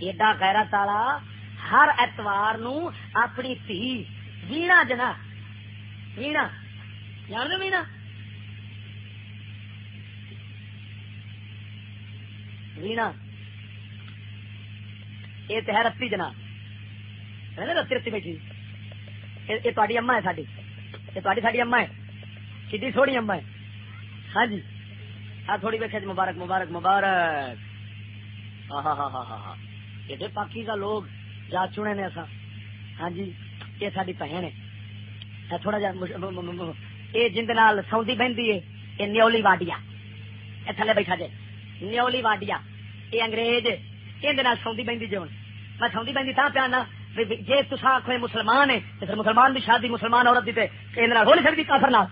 ایڈا گہرا تالا ہر اتوار نو اپنی تھی۔ وینا جنا۔ وینا۔ جان دو وینا۔ وینا۔ یہ تو ہے رتی جنا۔ رتی رتی بیٹھی۔ یہ تاری اما ہے ساری یہ تاری ساری اما ہے۔ سی سونی اما ہے۔ ہاں جی۔ ہاں تھوڑی ویکے جی، مبارک مبارک مبارک۔ ہاں ہاں ہاں ہاں ہاں ایڈے پاکی کا لوگ جا چنے نے اصا ہاں جی یہ ساری بہن ہے تھوڑا جا یہ جن سعودی بہنتی ہے یہ نیولی واڈیا یہ تھلے بیٹھا جائے نیولی واڈیا یہ انگریز یہ سعودی بہنتی جی ہوں میں سعودی بہنتی تھا پیانا جی تصا آخو مسلمان ہے تو پھر مسلمان کی شادی مسلمان عورت دی ہو نہیں سکتی کافر نال